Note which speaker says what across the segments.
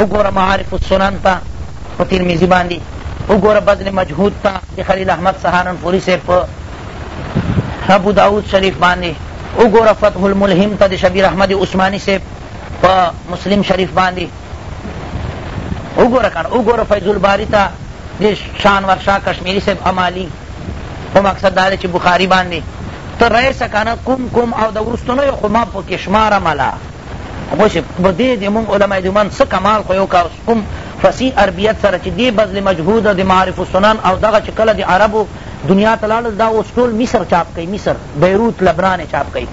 Speaker 1: وګوره معارف السنن ته په ترمذي باندي وګوره بذل مجهود ته د خلیل احمد سهارنپوري صاحب په ابو داود شریف باندې وګوره فتح الملهم ته د شبیر احمد عثماني صاحب په مسلم شریف باندې وګوره کنه وګوره فیض الباری ته د شانور شاه کشمیری صاحب امالی خو مقصد دا دی چې بخاري باندې ته رئیسه کنه کوم کوم او د وروستنیو خو ما پکې شماره مله خوش په دې دې مونږ علماء دیوبند څه کمال خو یو کا کوم فصیح عربیت سره چې دې بذل مجهود د معارف السنن او دغه چې کله د عربو دنیا ته لاړل دا اوس ټول مصر چاپ کوي مصر بیروت لبنان چاپ کوي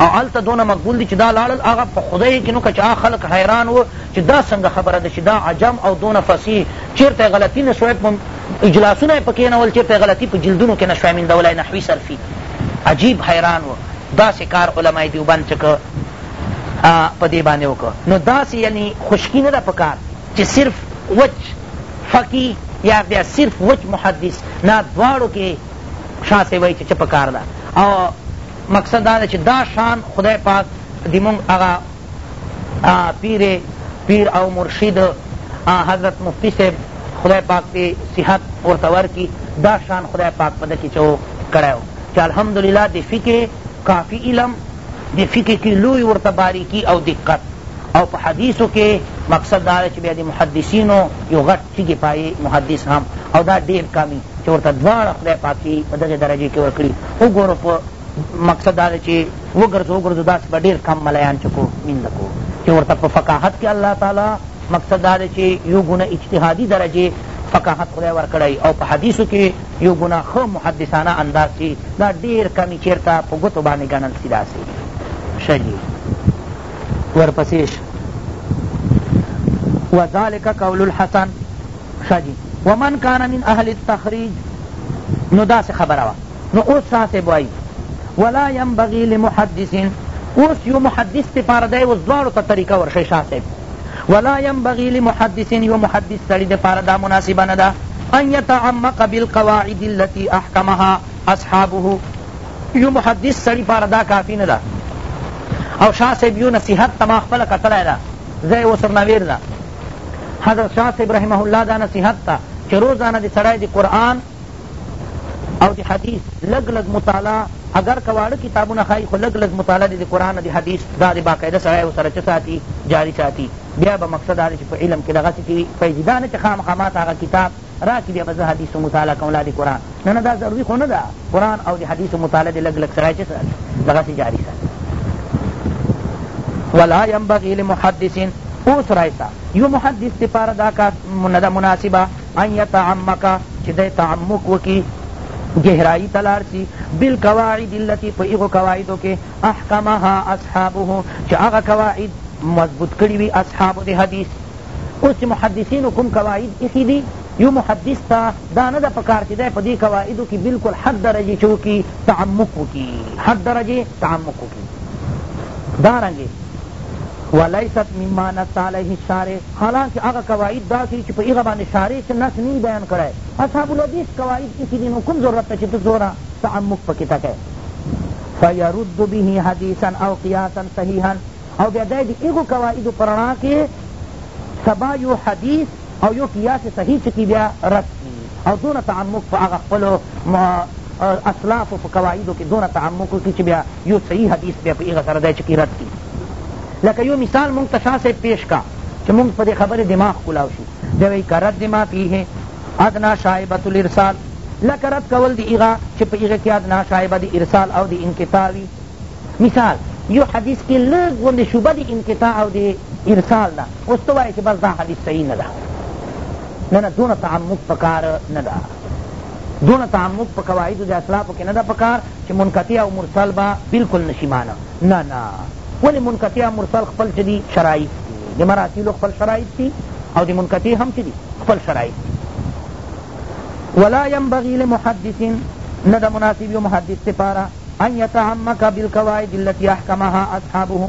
Speaker 1: او هلته دونه مقبول دي چې دا لاړل هغه په خدای یقینو که چې هغه خلک حیران و چې دا څنګه خبره ده چې دا عجم او دونه فصیح چېرته یې غلطي نه شوی اجلاسونه یې په کښېنول چېرته یې غلطي په جلدونو کې نه شوی میندولی نحوي صرفي عجیب حیران و داسی کار علماء دیوبند چه که په دی باندی وکړو نو داسی یعنی خشکی نده پکار چه صرف وچ فقیه یا بیا صرف وچ محدث نه دواړو کی شاه صاحب وایی چه چه پکار ده او مقصد دا ده چه دا شان خدای پاک دی مونږ هغه پیر پیر او مرشد حضرت مفتی صاحب خدای پاک پی صحت ورته ورکی دا شان خدای پاک په ده کی چو کړی وو چې الحمدلله د فقه کافی علم د فقه کی لوی ورته باریکی او دقت او په حدیثو کې مقصد دا چې بیا د محدثینو یو غټ تیږې پایې محدث هم او دا ډیر کمی چې ورته دواړه خدای پاک په دغې درجې کې ورکړي وګورو په مقصد دا دی چې وګرځو وګرځو داسې به ډېر کم ملیان چې کو مینده کو چې ورته په فقاهت کې الله تعالی مقصد دا دی چې یو ګونه اجتهادي درجې فقاهت خدای ورکړی او په حدیثو کې یو ګونه ښه محدثانه انداز چې دا ډېر کمی چېرته په ګوتو باندې ګڼل سي داسې ښه جي ورپسې وذلک قول الحسن ښه جي ومن کان من اهل التخریج نو داسې خبره وه نو اوس شاه صاحب وایی ولا ينبغي لمحدث اوس یو محدث لپاره دی اوس دواړو ته طریقه ورښی شاه صاحب ولا ينبغي لمحدث یو محدث سړي لپاره دا مناسبه نه ده ان يتعمق بالقواعد التي احکمها اصحابه یو محدث سړي لپاره دا کافی نه ده او شاه صاحب یو نصیحت ته ما خپله کتلی ده زه یې اوس ورنه ویرده حضرت شاه صاحب رحمه الله دا نصیحت ته چې روزانه د سړی د قرآن او د حدیث لږ لږ مطالعه اګر که واړه کتابونه ښایی خو لږ لږ مطالعه دې د قرآن او د حدیث دا دې باقاعده سړی ورسره چه ساتی جاری ساتی بیا به مقصد دا دی چه په علم کې دغسې چه وي فیض وي دا نه چه خامخا ماته هغه کتاب راکړي بیا به زه حدیث مطالعه کوم لا د قرآن نه نه دا ضروري خو نه ده قرآن او د حدیث مطالعه دې لږ لږ سړی چه ساتی دغسې جاری ساتی ولا ينبغي لمحدث اوس رایسا یو محدث دپاره دا کار نه ده مناسبه ان یتعمق چې دی تعمق وکړي گہرائی تلار سی بالقواعد اللتی پا ایغو قواعدو کے احکمها اصحابه چا اغا قواعد مضبوط کری وی اصحاب دی حدیث اوس چې محدثینو کوم قواعد ایښي دي یو محدث ته دا نه ده پکار چې دی په دې قواعدو کې بالکل حد درجې چې وکړي تعمق وکړي حد درجې تعمق وکړي دارنګې ولیست مما نص علیه الشارع حالانکه هغه قواعد داسې دي چې په هغه باندې شارع څه نص نه وي بیان کړی اصحاب الحدیث قواعد ایښي دي نو کوم ضرورت ته چې ته څومره تعمق پکې ته کوې فیرد به حدیثا او قیاسا صحیحا او بیا دی د هغو قواعدو په رڼا کې سبا یو حدیث او یو قیاس صحیح څه کړي بیا رد کړي او دونه تعمق په هغه خپلو اسلافو په قواعدو کې دونه تعمق وکړي چې بیا یو صحیح حدیث بیا په هغه سره دی چې رد کړي لکه یو مثال مونږ ته شاه صاحب پیش کا چې مونږ په دې خبرې دماغ کلاو شو دی وایي که رد ما فیه ادنا شایبة الارسال لکه رد کول دی هغه چې په هغه کې ادنا شایبه د ارسال او د انقطاع وي مثال یو حدیث کې لږ غوندې شوبه د انقطاع او د ارسال ده اوس ته وایې چې بس دا حدیث صحیح نه ده نه نه دونه تعمق پکار نه ده دونه تعمق په قواعدو د اسلافو کې نه ده پکار چې منقطع او مرسل به بالکل نشي معنی نه نه ولې منقطع او مرسل خپل چې دي شرایط دي د مراسیلو خپل شرایط دي او د منقطع هم چې دي خپل شرایط دي ولا ينبغي لمحدث نه ده مناسب یو محدث لپاره ان يتعمق بالقواعد التي احکمها اصحابه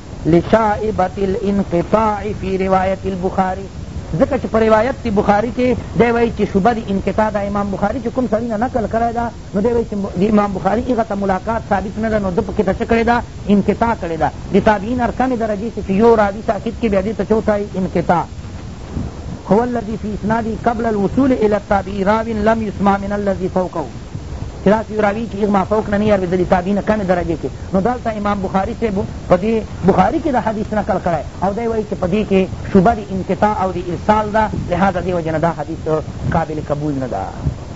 Speaker 1: لشائبة الانقطاع فی روایة البخاری ځکه چی په روایت دی بخاری کی دی وایی چی شبهه دی انقطاع ده امام بخاری چی کوم سړی نه نقل کړی ده نو دی وایی چی دی امام بخاری هغه ته ملاقات ثابت نه ده نو ده پکی ته چه کړی ده انقطاع کړی ده د تابعین هر کمی درجی څه چی یو راوی ساقط کی بیا دی ته چه ورته وایی انقطاع هو الذی فی اسناده قبل الوصول الی التابعی راو لم یسمع من الذی فوقه چی داسی یو راوی چی اغما فوق نه نیار ویدلی تابعی نه کمی درجه کی نو دلته امام بخاری صاحب په دی بخاری کی دا حدیث نقل کړی او دی وایی چی په دی کی شبه دی انقطاع او دی ارسال ده لهذا دی وجه نه دا حدیث قابل قبول نه ده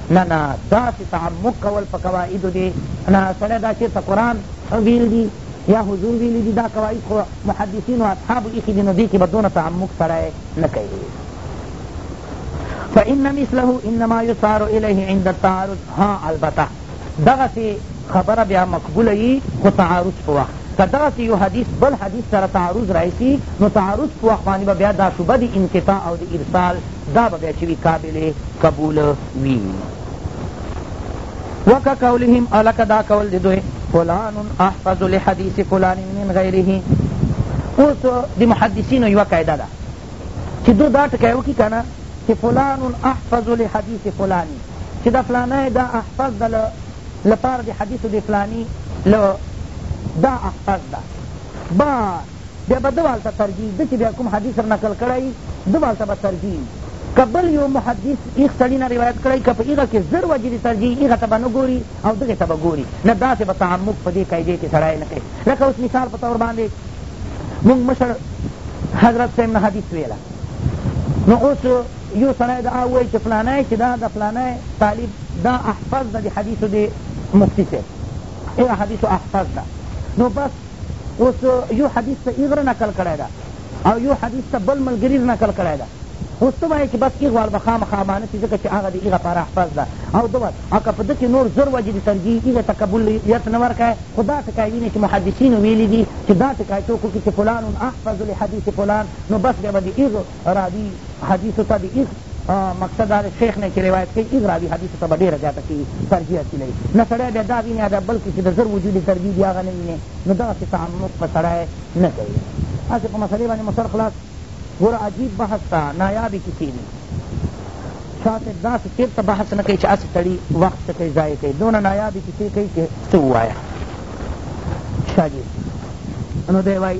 Speaker 1: نه نه داسی تعمق کول په قواعد دی نه سړی دا چیرته قرآن ویل دی یا حضور ویلی دی دا قواعد خو محدثین و اصحاب ایخی دی نو دی کی به دونه تعمق سړی نه کوي فإن مثله انما يسار الیه عند التعارض ها البته دغسی خبره بیا مقبوله یی خو تعارض په وخت که دغسی یو حدیث بل حدیث سره تعارض رایسی نو تعارض په وخت باندې بیا دا شبه دی انقطاع او دی ارسال دا بیا چی وی قابل قبول وی وکا قولهم الک دا قول دی دوی فلان احفظ لحدیث فلان من غیره اوس دی محدثینو یو قاعده ده چی دو دا ټکی وکی کنه چی فلان احفظ لحدیث فلانی چی دا فلانی دا احفظ دا لپار دی حدیث دی فلانی دا احفظ دا بس بیا به دوال ته ترجیح ده چې بیا کوم حدیث را نقل کړی دوال ته به ترجیح که بل یو محدث ایغ سړي نه روایت کړی که په ایغه کې زر وجې دي ترجیح ایغه ته به نه ګوري او دغې ته به ګوري نه داسې به تعمق په دې قاعدې کې سړی نه کوي لکه اوس مثال په طور باندې مونږ مشر حضرت صاحب نه حدیث ویله نو اوس یو سړی دا وایي چې فلانی چې دا د فلانی طالب دا احفظ ده د حدیثو د مفتی صاحب ای حدیثو احفظ ده نو بس اوس یو حدیث ته ایغره نقل کړی ده او یو حدیث ته بل ملګري نقل کړی ده اوس ته وایې چې بس ایغ واړه به خامخا امانه شي ځکه چې هغه د ایغه پاره حفظ ده او ده وایي او که په ده کې نور زر وجې دي ترجیح ایغه ته قبولیت نه ورکوي خو دا ټکی وینې چې محدثینو ویلي دي چې دا ټکی څوک وکړي چې فلان احفظ لحدیث فلان نو بس بیا به د ایغ راوی حدیثو ته د ایغ مقصد دا شیخ نه چې روایت کوي ایغ راوی حدیثو ته به ډېره زیاته څه ترجیح حاصلوي نه سړی بیا دا ویني دا بلکې چې د زر وجودې ترجیح دي هغه نه ویني نو دغسې تعمق په سړی نه کوي هسې په مسئلې باندې مو سر خلاص ګوره عجیب بحث ته نایابې کیسې دي شاه صاحب داسې چېرته بحث نه کوي چې هسې سړي وخت څه کوي ضایع کوي دونه نایابې کیسې کوي چې څه ووایه شاه جي نو دی وایي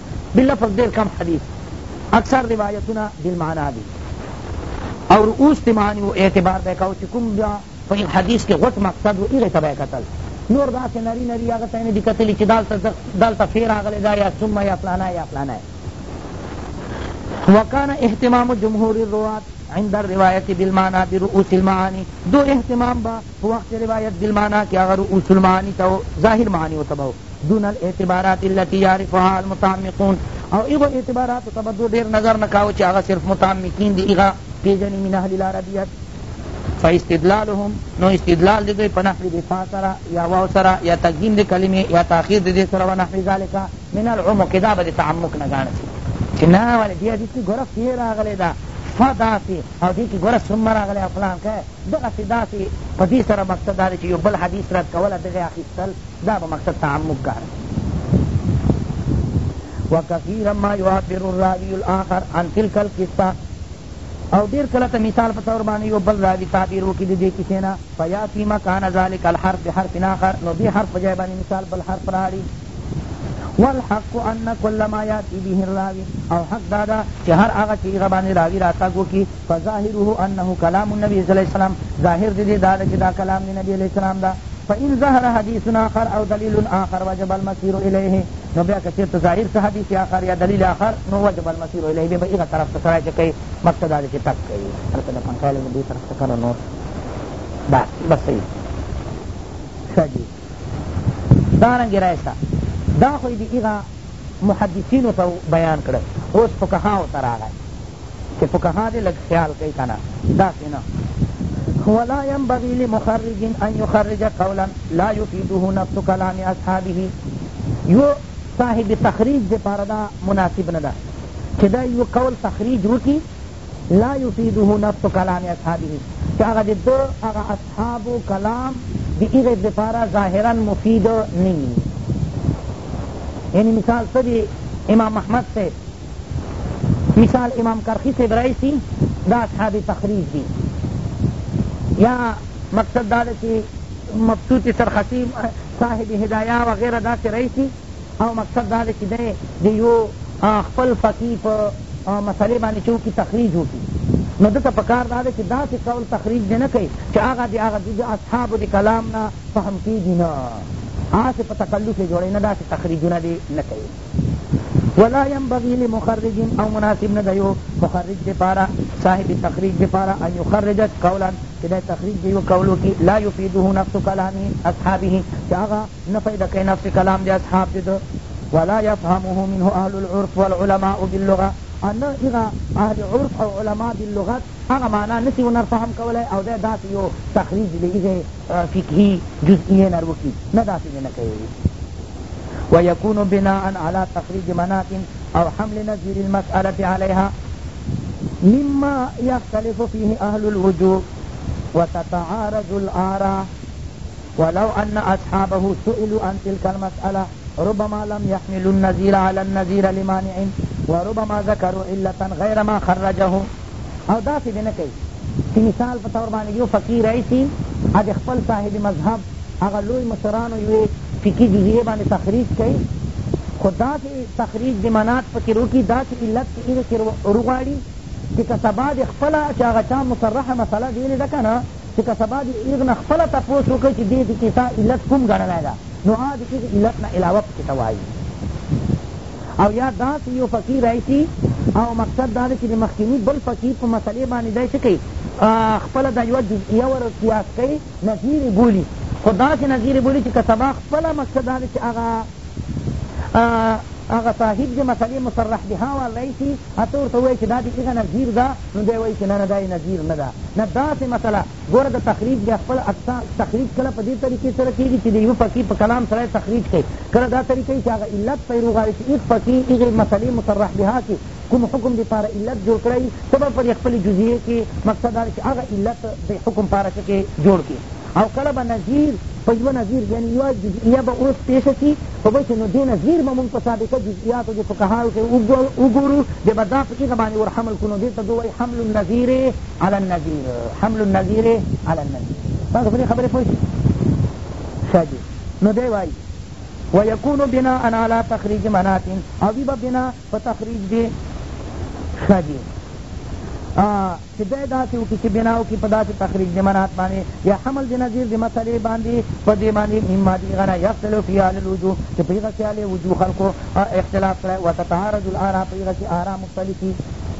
Speaker 1: باللفظ ډیر کم حدیث اکثر روایتونه بالمعنی دی او اوس تی معنی و اعتبار به کاو چی کوم بیا په یو حدیث کې غټ مقصد و هغه ته به کتل نور داسې نری نری هغه ته نه دی کتلی چې دالته دالته فی راغلی دا یا ثم یا فلانه یا فلانه وکان اهتمام جمهور الروات عند الروایت بالمعنی برؤوس المعانی دو اهتمام با په وخت چه روایت بالمعنی که هغه رؤوس المعانی ته او ظاهر معانی ورته به دون الاعتبارات التی یعرفها المتعمقون او هغو اعتباراتو ته به دوی ډیر نظر نه کاوه چه هغه صرف متعمقین دی هغه پیژنی من اهل العربیت فاستدلالهم نو استدلال د دوی په نحو د فا سره یا واو سره یا تقدیم د کلمې یا تاخیر د دې سره ونحو ذلک من العمق دا به د تعمق نه ګاڼه شي چې نه ولې دې حدیث کې ګوره فی راغلی ده فا داسې او دې کې ګوره ثم راغلی او فلان که دغسې داسې په دې سره مقصد دا دی چې یو بل حدیث رد کول او دغه اخیستل دا په مقصد تعمق ګاڼه وکثیرا ما یعبر الراوی الاخر عن تلک القصه او ډیر کله ته مثال په طور باندې یو بل راوی تعبیر وکړي د دې کیسې نه فیاتی مکان ذلک الحرف بحرف آخر نو دې حرف په ځای باندې مثال بل حرف راړي والحق ان کل ما یاتی به الراوی او حق داده چی هر هغه چی هغه باندی راوی راتګ وکی فظاهره انه کلام النبی صلی الله علیه وسلم ظاهر د دی داده چی دا کلام د نبی علیه السلام ده فان ظهر حدیث آخر او دلیل آخر وجب المسیر الیه نو بیا که چیرته ظاهر څه حدیث آخر یا دلیل آخر نو وجب المسیر الیه بیا به هغه طرف ته سړی چکی مقصد داده چی تک کوي هلته د پنکای لږ دی طرف ته کړه نور دا بس صحیح ښه جی دارنګ رایسا دا خو دی ایغا محدثینو ته بیان کړ اوس فقهاو ته راغی چې فقها دې لږ خیال کوي کنه داسې نه ولا ينبغي لمخرج ان يخرج قولا لا يفيده نفس كلام اصحابه یو صاحب تخریج دې پاره دا مناسب نه ده چې دا یو قول تخریج وکړي لا یفیده نفس کلام اصحابه چه هغه د ده هغه اصحابو کلام د هغه لپاره ظاهرا مفید نه وي یعنی مثال څه دی امام احمد صاحب مثال امام کرخی صاحب رئیسی دا اصحاب تخریج دی یا مقصد دا ده چه مبسوط سرخسی صاحب هدایه وغیره دا سه رئیسی او مقصد دا دی چی دی د یو خپل فقی په مسئله باندې چه وکی تخریج وکی نو ده ته پکار دا ده چه داسې قول تخریج دې نه کړي چې هغه د هغه د اصحابو د کلام نه فهم کېږي نه هسې په تکلف یې جوړوي نه داسې تخریجونه دې نه کوي ولا ينبغي لمخرج او مناسب نه دیو مخرج دے پارا صاحب تخریج دے پارا ان یخرج قولا کہ دے تخریج دیو قولو کی لا یفیده نفس کلامی اصحابه چاہا نه فایده کوي نفس کلام د اصحاب د ده ولا یفهمه منه اهل العرف والعلماء باللغة او نه هغه اهل عرف او علماء باللغت هغه معنا نسي ورنر فهم کولای او دی داسې یو تخریج له هغې فقهي جزئیې نر وکړي نه داسې دې نه کوي ويكون بناء على تخريج مناط او حمل نظير المسألة عليها مما يختلف فيه اهل الوجوه وتتعارض الآراء ولو ان اصحابه سئلوا عن تلک المسئلة ربما لم يحملوا النظير على النظير لمانع وربما ذکروا علة غیر ما خرجه او داسې دې نه کوي چې مثال په طور باندې يو فقيه راشي او د خپل صاحب مذهب هغه لوی مشرانو يوې فقهي جزئيې باندې تخريج کوي خو داسې تخريج د مناط په څېر وکړي داسې علت په هغې څېر وروغواړي چې که سبا دې خپله چې هغه چا مصرحه مسئله ويلې ده که نه چی که سبا دی هغه نه خپله تپوس وکړی چی دی دی کیسه علت کوم ګڼلی ده نو هغه دی هغه علت نه علاوه پکی څه وایی او یا داسی یو فقی راشی او مقصد دا ده چی دی مخکینی بل فقی په مسئله باندی دی څه کئی خپله دا یوه جزئیه ور قیاس کئی نظیر بولی خو داسی نظیر بولی چی که سبا خپله مقصد دا ده چی هغه هغه صاحب د مسئلې مصرح بها والا یی چی ته ورته ووایی چی دا د هغه نظیر ده نو دی وایی چی نه نه دا یی نظیر نه ده نه داسی مسئله ګوره دا تخریج بیا خپل اقسام تخریج کله په دی طریقی سره کیږی چی د یوه فقیه په کلام سړی تخریج کړی کله دا طریقه وی چی هغه علت پیروغاړی چی هغ فقیه هغی مسئلې مصرح بها کی کوم حکم دی پاره علت جوړ کړی ته به په دی خپلی جزیه کی مقصد دا چی هغه علت دی حکم پاره څه کی جوړ کی او کله به نظیر په یوه نظیر یعنی یوه جزئیه به اوس پیشه سی په بل شی نو دی نظیر به مونږ په سابقه جزئیاتو دی فقهاو کی وګورو بیا به دا په هغه باندی ور حمل کړو نو دی ته به وایی حمل النظیر علی النظیر حمل النظیر علی النظیر تاسو په دی خبری پوه شوی ښه جی نو دی وایی ویکون بناء علی تخریج مناط او وی به بناء په تخریج دې ښه دي چې دی داسې وکړي چې بنا وکړي په داسې تخریج د منات باندې یا حمل د نظیر د مسئلې باندې په دې باندې مما دې غنا یختلو فی اهل الوجوه چې په هغه کې اهل وجوه خلکو اختلاف کړی وتتعارض الآراء په هغه کې آراء مختلفي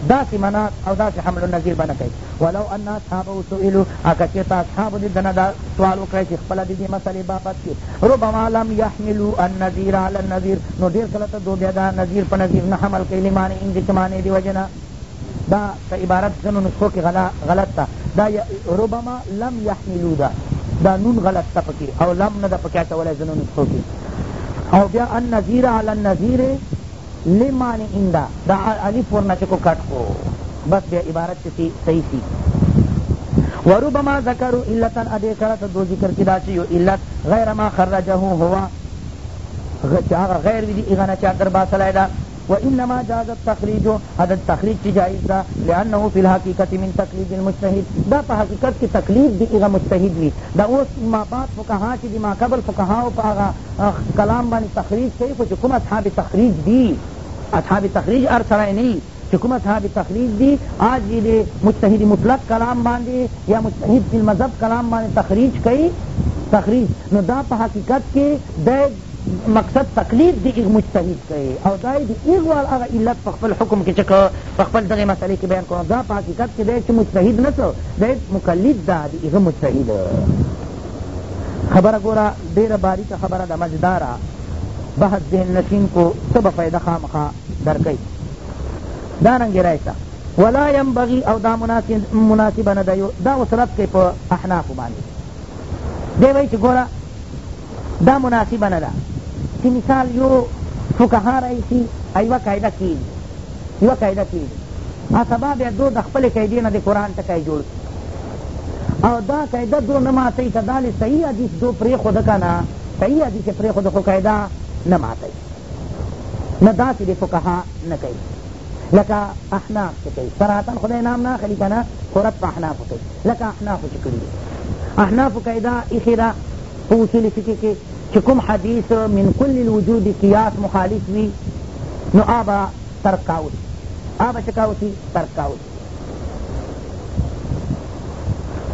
Speaker 1: داسې منات او داسې حمل النظیر به نه کوي ولو ان اصحابه سئلو اکه چېرته اصحابو دې دنه دا سوال وکړی چې خپله ددې مسئلې بابت کې ربما لم يحملو النذير علی النذير نو ډېر کله ته دو بیا دا نذير په نذير نه حمل کوي لمعنی ان دې چې معنی دې وجه نه دا که عبارت ځنو نسخو کې غلط ده دا ربما لم يحملو ده دا نون غلط ده پکې او لم نه ده پکې اچولی ځنو نسخو کې او بیا النذير علی النذير لي معنی ان ده دا الف ورنه چکو کټ کو بس بیا عبارت چه سی صحیح سی وربما ذکرو علتا ادی سره ته دو ذکر کی دا چه یو علت غیر ما خرجه هو چه هغه غیر وی دی اغنه چه در باسلای دا وانما جاز التخریج هذا تخریج چی جائز دا لانه فی الحقیقت من تقلید المجتهد دا په حقیقت کی تقلید دی اغه مجتهد وی دا اوس ما بعد فقها چی دی ما قبل فقها او په اغه کلام باندې تخریج کوي خو چې کوم اصحاب تخریج دي اصحاب تخریج هر سړی نه وي چې کوم اصحاب تخریج دي آج یې د مجتهد مطلق کلام باندې یا مجتهد فی المذهب کلام باندې تخریج کوي تخریج نو دا په حقیقت کې د مقصد تقلید دی ایغ مجتهد کئی او دای دی ایغ وال اغا علت په خپل حکم کې چکه په خپل دغه مسئله کې بیان کړو دا په حقیقت کې دی چې مجتهد نسو دی مقلد دا دی ایغ مجتهد خبره ګوره ډېره باریکه خبره ده مزداره بحث ذهن نشین کو څه به فایده خامخا درکوي دا رنګې رایسه ولا ينبغي او دا مناسبه نه ده دا اوس رد کوي په احنافو باندې دی وایي چې ګوره دا مناسبه نه ده چې مثال یو فقها رئیسي یوه قاعده کېږي یوه قاعده کېږي سبا بیا دو د خپلې قاعدې نه د قرآن ټکی جوړ کړي او دا قاعده دو نه ماتوي که دا صحیح حدیث دو پرېښوده که نه صحیح حدیث یې پرېښوده خو قاعده نه ماتوي نه داسې دې فقها نه کوي لکه احناف چې کوي صراحتا خدای نام نه اخلي که نه خو رد په احنافو کوي لکه احنافو چې کړي دي احنافو قاعده ایښې ده په اصول فقه کې چې کوم حدیث من کل الوجود قیاس مخالف وي نو آبا ترک کاوشي آبا چه کاوشي ترک کاوشي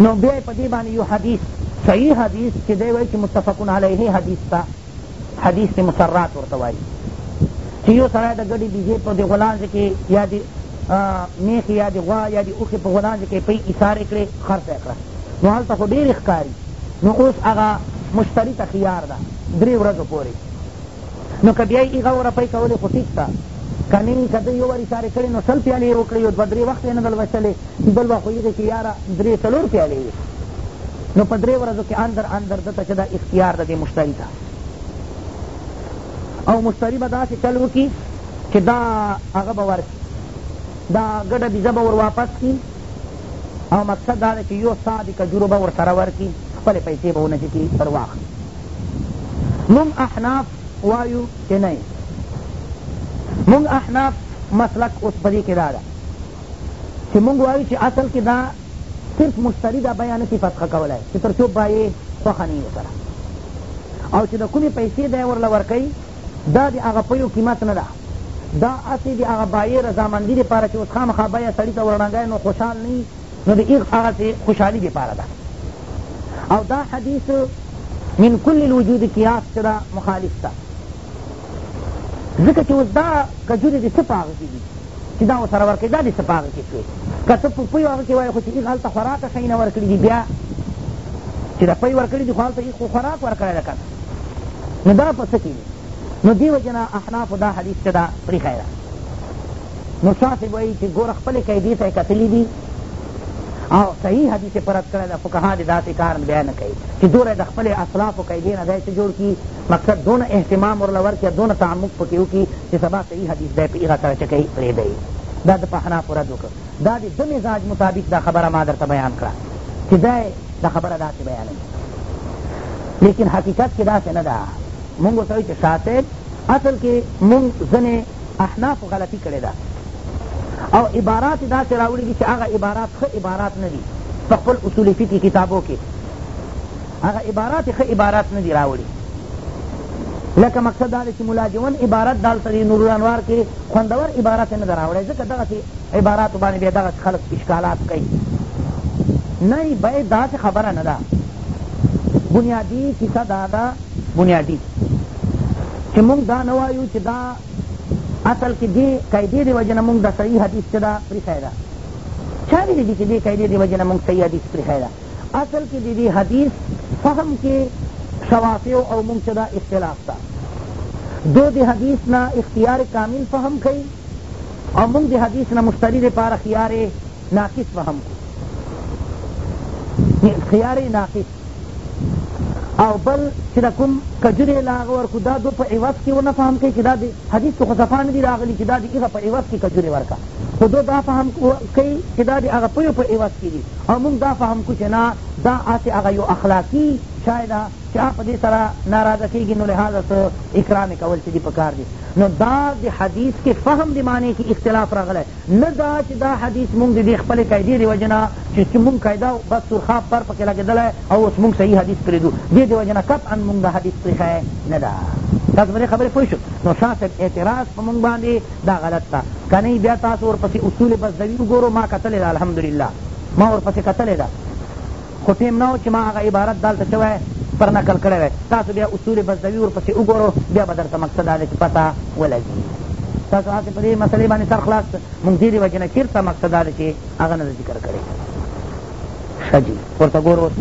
Speaker 1: نو بیا په دې باندې یو حدیث صحیح حدیث چې دی وایي چې متفقون علیه حدیث ته حدیث مسرات ورته وایي چې یو سړی د ګډې بیزې په دې غولانځې کې یا د میخې یا د غوا یا د اوښې په غولانځې کې پی ایسارې کړې خرڅه یې کړه نو هلته خو ډېرې ښکاري نو اوس هغه مشتری ته خیار ده درې ورځو پورې نو که بیا یې ایغه او رپۍ کولې خو ټیک ته کنی که ده یو واری ساری کړی نو شل پیالی یې وکړی او دوه دری وخته یې نه دل وشلی بل وخت خو ایغی کی یاره دری څلور پیالی وی نو په دری ورځو کی اندر اندر ده ته چه دا اختیار ده دی مشتری ته او مشتری به داسی چل وکی چه دا هغه به ورکی دا ګډه بیزه به ور واپس کی او مقصد دا ده چه یو سا دی کجورو به ورسره ورکی خپل پیسی به ونه چکی پر واخ مونږ احناف وایو که نه مونږ احناف مسلک اوس په دې کې دا ده چې مونږ وایو چې اصل کې دا صرف مشتری دا بیه نشي فسخه کولای چې تر څو بایې خوښه نه ورسره او چې د کومې پیسې دی ورله ورکوي دا د هغه پیو قیمت نه ده دا هسې د هغه بایې رضامندي دپاره چې اوس خامخا بیه سړي ته ورړنګی نو خوشحال نه نو د ایغ هغه سه خوشحالی دی پاره ده او دا حدیث من کل الوجود قیاس چرا مخالف تا ځکه چې اوس دا کجورې دې څه په هغه کې دي چې دا ورسره ورکوي دا دې څه په هغه کې شوې که ته په پیو هغه کې وایې خو چې ایغ هلته خوراکه شی نه ورکړي دي بیا چې د پی ورکړي دي خو هلته ایغ خو خوراک ورکړی ده که نو دا په څه کې دي نو دې وجې نه احنافو دا حدیث چې دا پرېښی ده نو شاه صاحب وایي چې ګوره خپلې قاعدې ته یې کتلي دي او صحیح حدیث یې په رد کړی ده فقها دې داسې کار بیا نه کوي چې دوره د خپلې اسلافو قاعدې نه دی څه جوړ کړي مقصد دونه اهتمام ورله ورکړي دونه تعمق پکې وکړي چې سبا صحیح حدیث دی په هغه سره چې کوي پرېږدی دا د په حنافو رد وکړ دا د ده مزاج مطابق دا خبره ما درته بیان کړه چې دا دا خبره داسې بیانوي لیکن حقیقت کې داسې نه ده مونږ ورته وایو چې شاه صاحب اصل کې مونږ ځنې احنافو غلطي کړې ده او عبارات یې داسې راوړي دي چې هغه عبارات ښه عبارات نه دي په خپل اصول فقه کتابو کې هغه عبارات ښه عبارات نه دي راوړي لکه مقصد دا دی چې ملا جون عبارت دالته دی نورالانوار کې خوندور عبارت نه ده راوړی ځکه دغسې عباراتو باندې بیا دغسې خلک اشکالات کوي نه باید داسې خبره نه ده بنیادی کیسه دا ده بنیادی چې موږ دا نه وایو چې دا اصل کې دې قاعدې دې وجې نه موږ دا صحیح حدیث چې دا پرېښی ده چا ویلي دي چې دې قاعدې دې وجې نه موږ صحیح حدیث پرېښی ده اصل کې د دې حدیث فهم کې شوافیو او موږ چې دا اختلاف ده دو د حدیث نه اختیار کامل فهم کوي او موږ د حدیث نه مشتری دپاره خیار ناقص فهم کو خیار ناقص او بل چې دا کوم کجورې له هغه ورکړو دا دو په عوض کې ونه فهم کوي چې دا د حدیث څخه صفا نه دي راغلي چې دا د هغه په عوض کې کجورې ورکړه خو دو دا فهم کوي چې دا د هغه پیو په عوض کې دي او موږ دا فهم کو چې نه دا هسې هغه یو اخلاقي شای ده چې هغه په دې سره ناراضه کېږي نو لهذا څه اکرام یې کول چې دي په کار دي نو دا د حدیث کې فهم د معنی کې اختلاف راغلی نه دا چی دا حدیث مونږ د دې خپلې قاعدې د وجې نه چی چی مونږ قاعده بس سور خواب پر پکې لګېدلی او اوس مونږ صحیح حدیث پرېږدو دې د وجې نه قطعا مونږ دا حدیث پرېښی نه ده تاسو په دې خبرې پوه شوئ نو شاه صاحب اعتراض په مونږ باندې دا غلط ده که نه بیا تاسو ورپسې اصول بزدوي وګورو ما کتلې ده الحمدلله ما ورپسې کتلې ده خو ټیم نه و چې ما هغه عبارت دالته چوی پر نقل کړی وای تاسو بیا اصول بزدوی ورپسې وګورو بیا به درته مقصد داده چې پته ولګي تاسو هسې په دې مسلې باندې سر خلاص کړ مونږ دې دې وجې نه چېرته مقصد داده چې هغه نه ذکر کړی ښه جي ورته ګورو اوس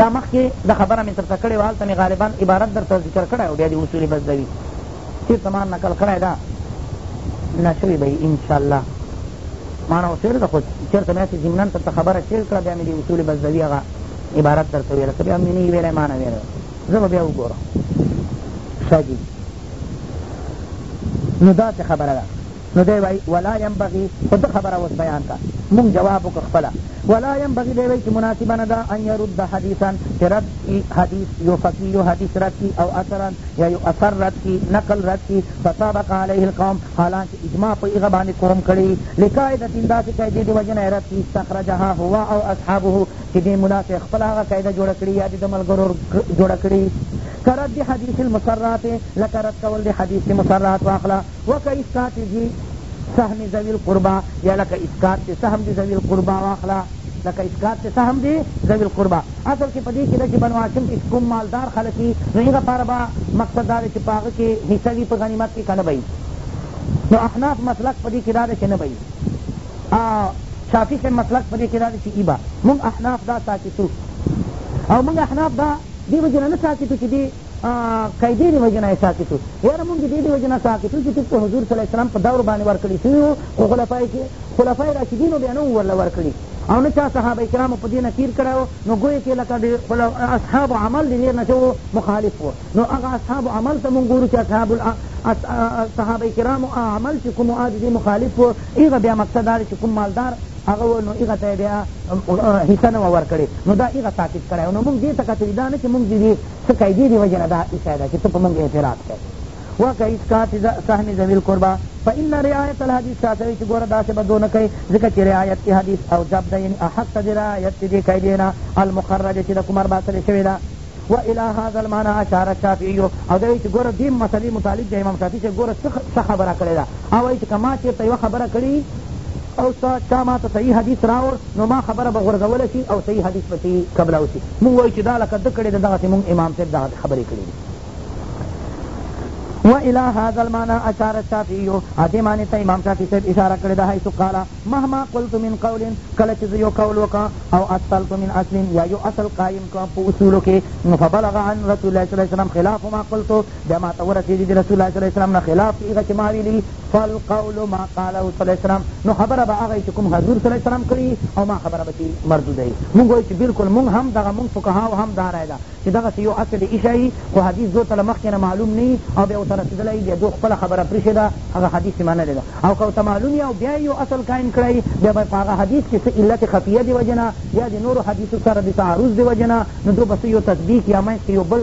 Speaker 1: دا مخکې د خبره مې درته کړې وه هلته مې غالبا عبارت درته ذکر کړی او بیا دې اصول بزدوي چېرته ما نقل کړی ده نشوي به یې انشاءالله ما نه اوس ویل ده خو چېرته مې هسې ضمناً درته خبره شیر کړه بیا مې د اصول بزدوي هغه عبارت درته ویله که بیا مې نه یې ویلی ما نه ویلی زه به بیا وګورم ښه جي نو داسې خبره ده نو دی وایي ولا ینبغي خو ده خبره اوس بیان کړه موږ جواب وکړو خپله ولا ینبغي دی وایي چې مناسبه نه ده ان یرد حدیثا چې رد کړي حدیث یو فقی یو حدیث رد کړي او اثرا یا یو اثر رد کړي نقل رد کړي فسابق علیه القوم حالانکه اجماع په هغه باندې قوم کړي لقاعدة داسې قاعدې د وجې نه رد کړي استخرجها هو او اصحابه چې دې ملا صاحب خپله هغه قاعده جوړه کړي یا د ده ملګرو جوړه کړي کرد حدیث المسرات لکه رد کول د حدیث مسرات واخله و که اسقاط ذی سهم ذوی القربی یا لکه اسقاط د سهم د ذوی القربی واخله لکه اسقاط د سهم د ذوی القربی اصل کې په دې کې ده چې بنو هاشم کې چې کوم مالدار خلک وي نو هغه لپاره به مقصد دا دی چې په هغه کې حصه وي په غنیمت کې که نه به وي نو احناف مسلک په دې کې دا ده چې نه به وي شافعي صاحب مسلک په دې کې دا دی چې ای به موږ احناف دا ساکتو او موږ احناف دا دې وجې نه نه ساکتو چې دې قیدې دی وجه نه ساکت وو یاره مونږ دې دی وجه نه ساکت وو چې ټیک په حضور صلی الله علیه وسلم په دور باندې ورکړی شوی وو خو خلفای کې خلفای راشدینو بیا نه وو ورله ورکړي او نه چا صحابه کرامو په دې نکیر کړی وو نو ګویا کې لکه د اصحاب عمل د دې نه چې وو مخالف وو نو هغه اصحاب عمل ته مونږ ګورو چې اصحاب صحابه کرامو عمل چې کوم د دې مخالف وو هغه بیا مقصد دا چې کوم مالدار هغه نو هغه ته بیا حصه نه ورکړي نو دا هغه ساکت کړی نو موږ دې ته کتلي دا نه چې موږ دې څه کوي دې دې وجې نه دا ایښی ده چې ته په موږ اعتراض کوې وکه اسکات سهم ذوی القربا فان رعایت الحدیث شاه صاحب چې ګوره داسې به دو نه کوي ځکه چې رعایت کې حدیث او جب ده یعنی احق ته دې رعایت چې دې کوي دې نه المخرجه چې د کومر باسلې شوې ده و الى هذا المعنى اشار الشافعي او دوی چې ګوره دې مسلې متعلق د امام شافعي چې ګوره څه خبره کړې ده هغه وایي چې که ما چېرته یوه خبره کړې وي او څه چا ما ته صحیح حدیث راوړ نو ما خبره به غورځوله شي او صحیح حدیث به چی قبله وشي موږ وایو چې دا لکه ده کړې ده دغسې موږ امام صاحب دغسې خبرې کړې دي و الى هذا المعنى اشار الشافعي دې معنی ته امام شافعي صاحب اشاره کړې ده حيث قال مهما قلت من قول کله چې زه یو قول وکړم او اصلت من اصل یا یو اصل قایم کړم په اصولو کې نو فبلغ عن رسول الله صلی الله علیه وسلم خلاف ما قلت بیا ما ته ورسېدي د رسول الله صلی الله علیه وسلم نه خلاف کېږي هغه چې ما ویلي فالقول ما قاله صلی الله علیه وسلم نو خبره به هغه چې کوم حضور صلی الله علیه وسلم کړي او ما خبره به چې مردوده وي مونږ وایو چې بلکل مونږ هم دغه مونږ فقهاو هم دا رایه ده چې دغسې یو اصل ایښی وي خو حدیث دو ته له مخکې نه معلوم نه وي او بیا ورته رسېدلی وي بیا دو خپله خبره پرېښې ده هغه حدیث یې منلې ده او که ورته معلوم وي او بیا یې یو اصل قایم کړی بیا به په هغه حدیث کې څه علت خفیه د وجې نه یا د نورو حدیثو سره د تعارض د وجې نه نو دو به څه یو تطبیق یا منځ کې یو بل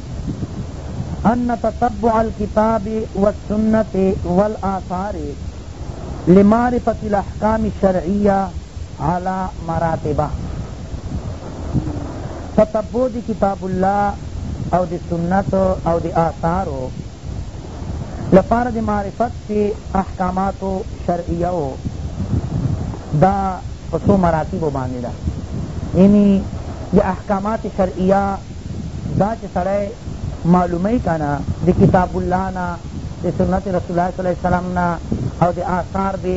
Speaker 1: ان تتبع الکتاب والسنة والآثار لمعرفة الاحکام الشرعیة علی مراتب تتبع دی کتاب الله او دی سنت او دی آثارو لپاره دی معرفت چی احکامات شرعیه و دا په څو مراتبو باندې ده یعنی دی احکامات شرعیه دا چې سړی معلوموي که نه د کتاب الله نه د سنت رسول الله صلی الله علیه وسلم نه او د آثار د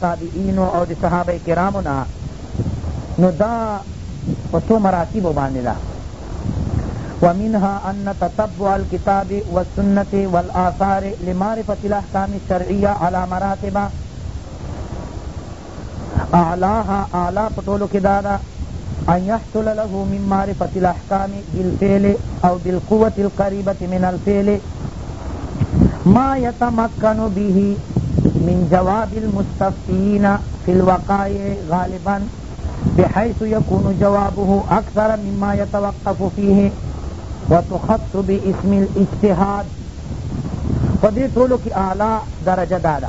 Speaker 1: تابعینو او د صحابه کرامو نه نو دا په څو مراتبو باندې ده ومنها أن تتبع الكتاب والسنة والآثار لمعرفة الأحكام الشرعية على مراتب أعلاها أعلا پتولو كدادا أن يحصل له من معرفة الأحكام بالفعل أو بالقوة القريبة من الفعل ما يتمكن به من جواب المستفتين في الوقائع غالبا بحيث يكون جوابه أكثر مما يتوقف فيه وتخص باسم الاجتهاد فدی طولو کی درجه دالة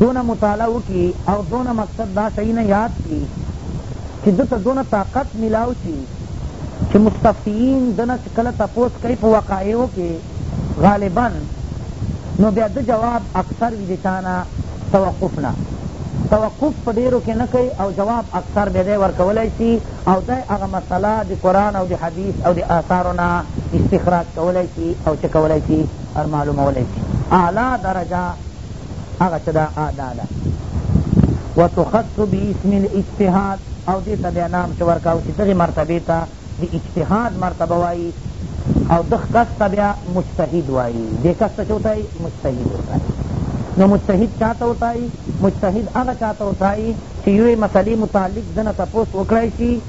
Speaker 1: دونه مطالعه وکړي او دونه مقصد دا شیونه یاد کړي چې ده ته دونه طاقت ملاو شي چې مستفتیین ده نه چې کله تپوس کوي په وقایعو کې غالبا نو بیا ده جواب اکثر وي د چا نه توقف نه توقف په ډیرو کې نه کوي او جواب اکثر بیا دی ورکولی شي او دی هغه مسله د قرآن او د حدیث او د آثارو نه استخراج کولی شي او چه کولی شي معلومولی شي اعلی درجه هغه چې دا آ دا ده وتخص باسم الاجتهاد او دې ته بیا نام چې ورکاو چې دغې مرتبې ته د اجتهاد مرتبه وایي او دغ کس ته بیا مجتهد وایي دې کس ته چې وتایي مجتهد وتایي نو مجتهد چا ته وتایي مجتهد هغه چا ته وتایي چې یوې مسلې متعلق دنه تپوس وکړی شي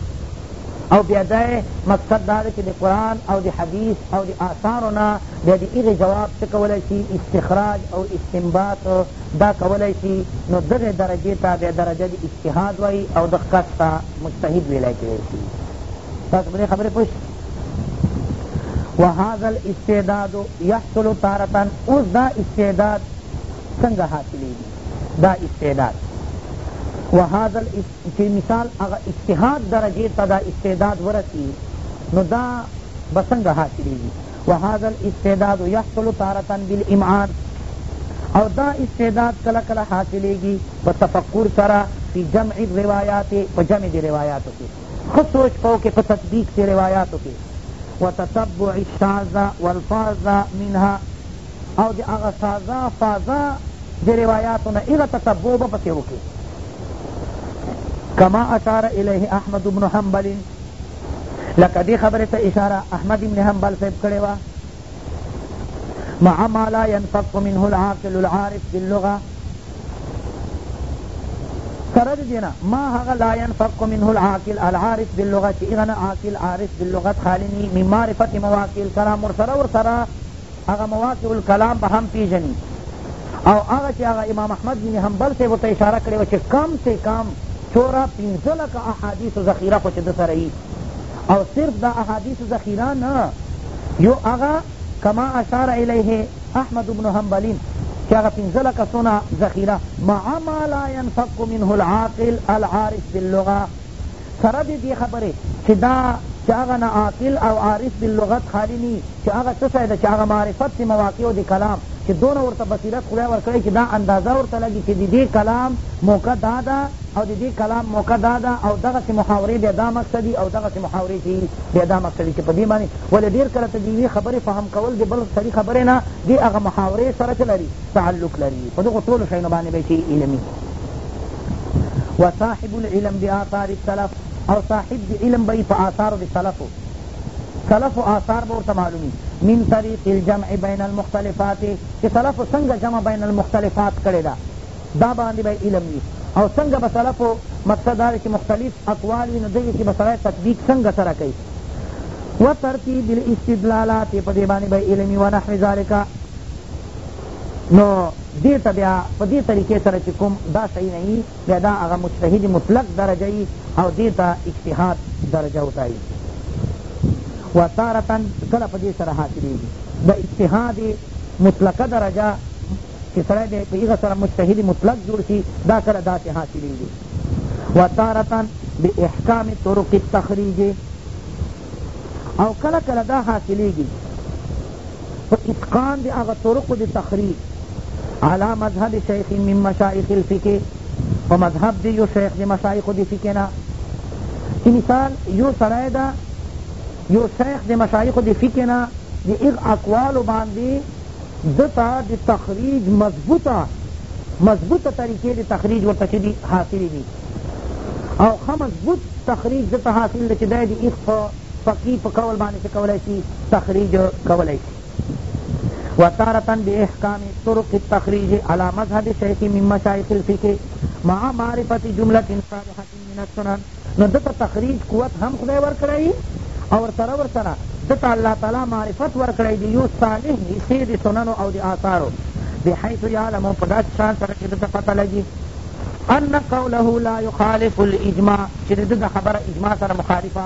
Speaker 1: او بیا دا مقصد دا چې د قرآن او د حدیث او د آثارو نه بیا د هغې جواب څه کولای شي استخراج او استنباط دا کولای شي نو دغې درجې ته بیا درجه د اجتهاد وایي او دغه کس ته مجتهد ویلی کیدای شي تاسو په دې خبرې پوه شئ وهذا الاستعداد يحصل تارتا اوس دا استعداد څنګه حاصلېږي دا استعداد وهذا چې مثال هغه اجتهاد درجې ته دا استعداد ورسي نو دا به څنګه حاصلېږي وهذا الاستعداد يحصل تارة بالامعان او دا استعداد کله کله حاصلیږي په تفکر سره فی جمع الروایات په جمع د روایاتو کې ښه سوچ په وکړې په تطبیق د روایاتو کې وتتبع الشاذ والفاظ منها او د هغه شاذه فاذه د روایاتو نه هغه تتبع به پکې وکړي کما اشار الیه احمد بن حنبل لکه دې خبرې ته اشاره احمد ابن حنبل صاحب کړې وه مع ما لا ينفك منه العاقل العارف باللغه سره د دینا ما هغه لا ينفك منه العاقل العارف باللغه چې هغه نه عاقل عارف باللغت خالی نی من معرفت مواکل سره مرسره ورسره هغه مواقع الکلام به هم پیژني او هغه چې هغه امام احمد بن حنبل صاحب ورته اشاره کړې وه چې کم سے کم چورا پنځه لکه احادیثو ذخیره خو چې ده سره یي او صرف دا احادیثو ذخیره نه یو هغه کما اشار الیه احمد بن حنبلین چې هغه پنځه لکه څونه ذخیره مع ما لا ينفق منه العاقل العارف باللغه سره د دې خبرې چې دا چې هغه نه عاقل او عارف باللغت خالی نی چې هغه څه شی ده چې هغه معرفت د مواقعو د کلام چې دونه ورته بصیرت خدای ورکړی چې دا اندازه ورته لګي چې د دې کلام موقع دا ده او د دې کلام موقع دا ده او دغسې محاورې بیا دا مقصد دي او دغسې محاورې چې بیا دا مقصد دي چې په دې باندې ولې ډېر کله ته د یوې خبرې فهم کول د بل سړي خبرې نه د هغه محاورې سره څه لري تعلق لري په دغو ټولو شیانو باندې به چې علمي وصاحب العلم بآثار السلف او صاحب د علم به په آثارو د سلفو سلفو آثار به ورته معلومی من طریق الجمع بین المختلفات چې سلفو څنګه جمع بین المختلفات کړی ده دا باندې به علم وي او څنګه به سلفو مقصد دا چې مختلف اقوال وي نو دغې کې به سړی تطبیق څنګه سره کوي و ترتیب الاستدلالات په دې باندې به علمي و نحو ذالک نو دې ته بیا په دې طریقې سره چې کوم دا صحیح نه وي بیا دا هغه مجتهد مطلق درجه وي او دې ته اجتهاد درجه وتایي و تارتا کله په دې سره حاصلېږي د اجتهاد مطلقه درجه چې سړی دی په هغه سره مجتهد مطلق جوړ شي دا کله داسې حاصلېږي و تارتا باحکام طرق التخریج او کله کله دا حاصلیږي په اتقان د هغه طرقو د تخریج علی مذهب شیخ من مشایخ الفقه په مذهب د یو شیخ د مشایخو د فقه نه چې مثال یو سړی ده یو شیخ د مشایخو د فقه نه د هغ اقوالو باندې دتا د تخریج مضبوطه مضبوطه طریقې د تخریج ورته چې دي حاصلې دي او ښه مضبوط تخریج دته حاصل ده چی دی دی ایخ په فقی په قول باندی چه کولای سی تخریج کولای سی و تارتا بی احکام طرق التخریج علی مذهب شیخ من مشایخ الفقه مع معرفت جملة صالحة من السنن نو دته تخریج قوت هم خدای ورکړی او ورسره ورسره دته الله تعالی معرفت ورکړی دی یو صالح حصه دی سننو او دی آثارو بحیث یعلم په داس شان سره چه دته پته لګی ان قوله لا يخالف الاجماع چی د ده دا خبره اجماع سره مخالفه